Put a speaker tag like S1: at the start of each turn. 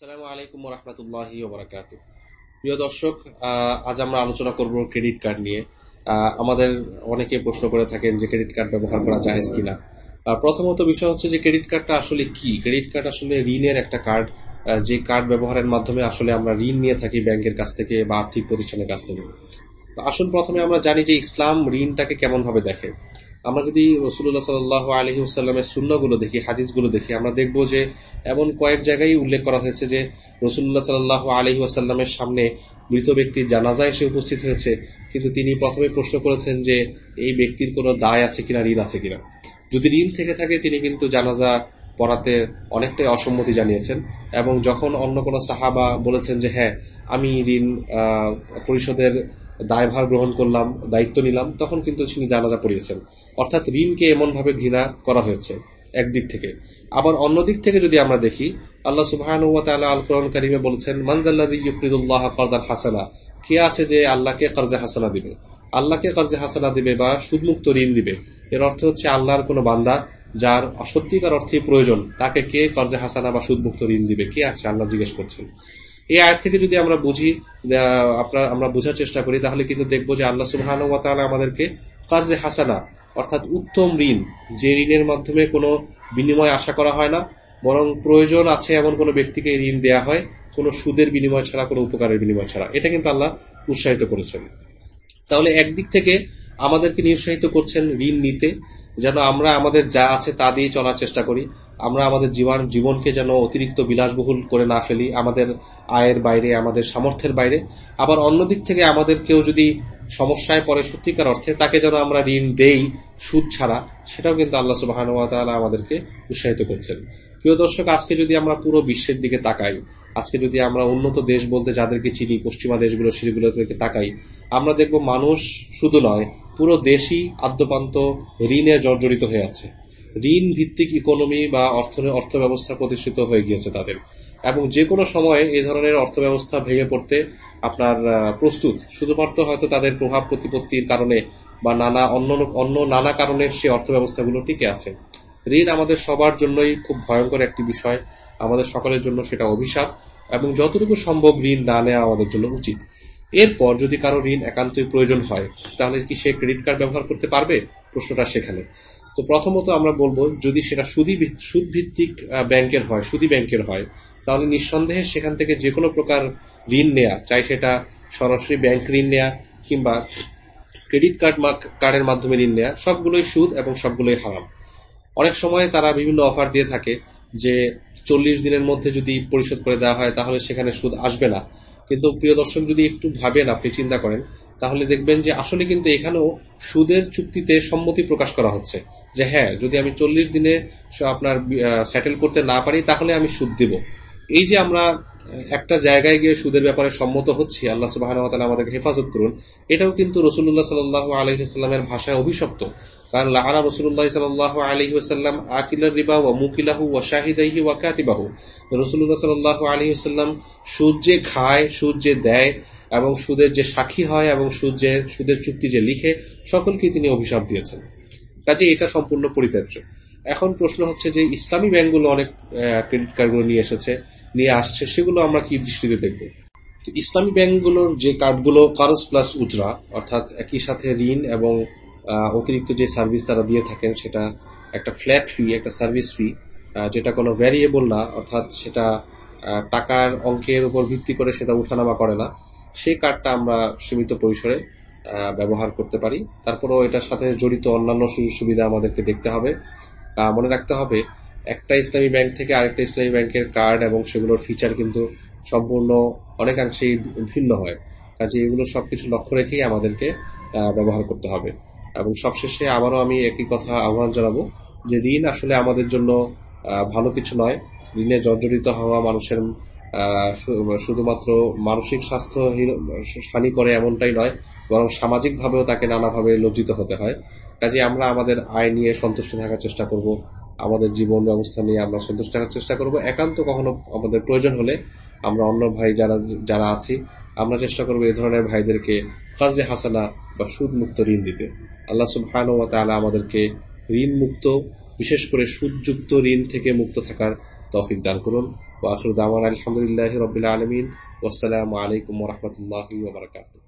S1: আসসালামু আলাইকুম রহমতুল্লাহ ওবরাকাত প্রিয় দর্শক আজ আমরা আলোচনা করব ক্রেডিট কার্ড নিয়ে। আমাদের অনেকে প্রশ্ন করে থাকেন যে ক্রেডিট কার্ড ব্যবহার করা যায় কিনা। প্রথমত বিষয় হচ্ছে যে ক্রেডিট কার্ডটা আসলে কি? ক্রেডিট কার্ড আসলে ঋণের একটা কার্ড। যে কার্ড ব্যবহারের মাধ্যমে আসলে আমরা ঋণ নিয়ে থাকি ব্যাংকের কাছ থেকে বা আর্থিক প্রতিষ্ঠানের কাছ থেকে। আসুন প্রথমে আমরা জানি যে ইসলাম ঋণটাকে কেমন ভাবে দেখে। আমরা যদি রসুল্লাহ সাল আলহি আসাল্লামের শূন্যগুলো দেখি, হাদিসগুলো দেখি, আমরা দেখব যে এমন কয়েক জায়গায় উল্লেখ করা হয়েছে যে রসুল্লাহ সাল্লাহ আলহি আসাল্লামের সামনে মৃত ব্যক্তির জানাজা এসে উপস্থিত হয়েছে। কিন্তু তিনি প্রথমে প্রশ্ন করেছেন যে এই ব্যক্তির কোনো দায় আছে কিনা, ঋণ আছে কিনা। যদি ঋণ থেকে থাকে, তিনি কিন্তু জানাজা পড়াতে অনেকটাই অসম্মতি জানিয়েছেন এবং যখন অন্য কোনো সাহাবা বলেছেন যে হ্যাঁ আমি ঋণ পরিশোধের দায়ভার গ্রহণ করলাম, দায়িত্ব নিলাম, তখন কিন্তু তিনি জানাজা পড়িয়েছেন। অর্থাৎ ঋণকে এমনভাবে ঘৃণা করা হয়েছে একদিক থেকে। আবার অন্য দিক থেকে যদি আমরা দেখি, আল্লাহ সুবহান আল কোরআন কারিমে বলেছেন মানজাল্লাদি ইউকরিদুল্লাহ কারদান হাসানা কে আছে যে আল্লাহকে কর্জে হাসানা দিবে? আল্লাহকে কর্জে হাসানা দিবে বা সুদমুক্ত ঋণ দিবে? এর অর্থ হচ্ছে আল্লাহর কোনো বান্দা যার সত্যিকার অর্থে প্রয়োজন, তাকে কে কর্জে হাসানা বা সুদমুক্ত ঋণ দিবে? কে আছে? আল্লাহ জিজ্ঞেস করছেন। এই আয়াত থেকে যদি আমরা বুঝি আপনার আমরা বোঝার চেষ্টা করি, তাহলে কিন্তু দেখব যে আল্লাহ সুবহান আমাদেরকে কাজে হাসানা, অর্থাৎ উত্তম ঋণ, যে ঋণের মাধ্যমে কোনো বিনিময় আশা করা হয় না, বরং প্রয়োজন আছে এমন কোনো ব্যক্তিকে ঋণ দেয়া হয়, কোনো সুদের বিনিময় ছাড়া, কোনো উপকারের বিনিময় ছাড়া। এটা কিন্তু আল্লাহ উৎসাহিত করেছেন। তাহলে একদিক থেকে আমাদেরকে নিরুৎসাহিত করছেন ঋণ নিতে, যেন আমরা আমাদের যা আছে তা দিয়ে চলার চেষ্টা করি। আমরা আমাদের জীবন, জীবনকে যেন অতিরিক্ত বিলাসবহুল করে না ফেলি, আমাদের আয়ের বাইরে, আমাদের সামর্থ্যের বাইরে। আবার অন্যদিক থেকে আমাদের কেউ যদি সমস্যায় পড়ে সত্যিকার অর্থে, তাকে যেন আমরা ঋণ দেই সুদ ছাড়া, সেটাও কিন্তু আল্লাহ সুবাহান আমাদেরকে উৎসাহিত করছেন। প্রিয় দর্শক, আজকে যদি আমরা পুরো বিশ্বের দিকে তাকাই, আজকে যদি আমরা উন্নত দেশ বলতে যাদেরকে চিনি, পশ্চিমা দেশগুলো সেগুলো থেকে তাকাই, আমরা দেখব মানুষ শুধু নয়, পুরো দেশই আদ্যপান্ত ঋণে জর্জরিত হয়ে আছে। ঋণ ভিত্তিক ইকোনমি বা অর্থ ব্যবস্থা প্রতিষ্ঠিত হয়ে গিয়েছে তাদের। এবং যে কোনো সময়ে এই ধরনের অর্থ ব্যবস্থা ভেঙে পড়তে আপনার প্রস্তুত। শুধুমাত্র হয়তো তাদের প্রভাব প্রতিপত্তির কারণে বা নানা অন্য অন্য নানা কারণে সে অর্থ ব্যবস্থাগুলো টিকে আছে। ঋণ আমাদের সবার জন্যই খুব ভয়ঙ্কর একটি বিষয়। আমাদের সকলের জন্য সেটা অভিশাপ। এবং যতটুকু সম্ভব ঋণ না নেওয়া আমাদের জন্য উচিত। এরপর যদি কারও ঋণ একান্তই প্রয়োজন হয়, তাহলে কি সে ক্রেডিট কার্ড ব্যবহার করতে পারবে? প্রশ্নটা সেখানে। তো প্রথমত আমরা বলব, যদি সেটা সুদি সুদ ভিত্তিক ব্যাংকের হয়, সুদি ব্যাংকের হয়, তাহলে নিঃসন্দেহে সেখান থেকে যে কোনো প্রকার ঋণ নেয়া, চাই সেটা সরাসরি ব্যাংক ঋণ নেয়া কিংবা ক্রেডিট কার্ড কার্ডের মাধ্যমে ঋণ নেয়া, সবগুলোই সুদ এবং সবগুলোই হারাম। অনেক সময় তারা বিভিন্ন অফার দিয়ে থাকে যে চল্লিশ দিনের মধ্যে যদি পরিশোধ করে দেওয়া হয়, তাহলে সেখানে সুদ আসবে না। কিন্তু প্রিয় দর্শক, যদি একটু ভাবেন, আপনি চিন্তা করেন তাহলে দেখবেন যে আসলে কিন্তু এখানেও সুদের চুক্তিতে সম্মতি প্রকাশ করা হচ্ছে। যে হ্যাঁ যদি আমি চল্লিশ দিনে আপনার সেটেল করতে না পারি, তাহলে আমি সুদ দেব। এই যে আমরা একটা জায়গায় গিয়ে সুদের ব্যাপারে সম্মত হচ্ছি, আল্লাহ সুবাহ আমাদেরকে হেফাজত করুন, এটাও কিন্তু রসুল্লাহ সাল আলহিসাল্লামের ভাষায় অভিশপ্ত। কারণ লাহানা রসুল্লাহ সাল আলহি আসাল্লাম আকিলার রিবা ওয়া মুকিলাহু ওয়া শাহিদাহি ওয়া কাতিবাহু। রসুল্লাহ সাল আলহি আসাল্লাম সুদ যে খায়, সুদ যে দেয় এবং সুদের যে সাক্ষী হয় এবং সুদ যে সুদের চুক্তি যে লিখে সকলকে তিনি অভিশাপ দিয়েছেন। কাজে এটা সম্পূর্ণ পরিত্যাজ্য। এখন প্রশ্ন হচ্ছে যে ইসলামী ব্যাংকগুলো অনেক ক্রেডিট কার্ডগুলো নিয়ে এসেছে। নিয়ে আসছে, সেগুলো আমরা কি দৃষ্টিতে দেখব? ইসলামী ব্যাংকগুলোর যে কার্ডগুলো কারজ প্লাস উজরা অর্থাৎ একই সাথে ঋণ এবং অতিরিক্ত যে সার্ভিস তারা দিয়ে থাকেন, সেটা একটা ফ্ল্যাট ফি একটা সার্ভিস ফি যেটা কোনো ভ্যারিয়েবল না, অর্থাৎ সেটা টাকার অঙ্কের উপর ভিত্তি করে সেটা উঠানামা করে না। সেই কার্ডটা আমরা সীমিত পরিসরে ব্যবহার করতে পারি। তারপরেও এটার সাথে জড়িত অন্যান্য সুযোগ সুবিধা আমাদেরকে দেখতে হবে। মনে রাখতে হবে একটা ইসলামী ব্যাংক থেকে আরেকটা ইসলামী ব্যাংকের কার্ড এবং সেগুলোর ফিচার কিন্তু সম্পূর্ণ অনেকাংশেই ভিন্ন হয়। কাজে এগুলো সবকিছু লক্ষ্য রেখেই আমাদেরকে ব্যবহার করতে হবে। এবং সবশেষে আবারও আমি একই কথা আহ্বান জানাব যে ঋণ আসলে আমাদের জন্য ভালো কিছু নয়। ঋণে জর্জরিত হওয়া মানুষের শুধুমাত্র মানসিক স্বাস্থ্যহীন, হানি করে এমনটাই নয়, বরং সামাজিকভাবেও তাকে নানাভাবে লজ্জিত হতে হয়। কাজে আমরা আমাদের আয় নিয়ে সন্তুষ্ট থাকার চেষ্টা করব। আমাদের জীবন ব্যবস্থা নিয়ে আমরা সন্তুষ্ট থাকার চেষ্টা করব। একান্ত কখনো আমাদের প্রয়োজন হলে আমরা অন্য ভাই যারা যারা আছি, আমরা চেষ্টা করব এই ধরনের ভাইদেরকে কাজে হাসানা বা সুদ মুক্ত ঋণ দিতে। আল্লাহ সুবহান ওয়া তাআলা আমাদেরকে ঋণ মুক্ত বিশেষ করে সুদযুক্ত ঋণ থেকে মুক্ত থাকার তৌফিক দান করুন। ওয়া আখিরু দাওয়ানা আলহামদুলিল্লাহি রাব্বিল আলামিন। ওয়াসসালামু আলাইকুম রাহমাতুল্লাহি বারাকাতুহু।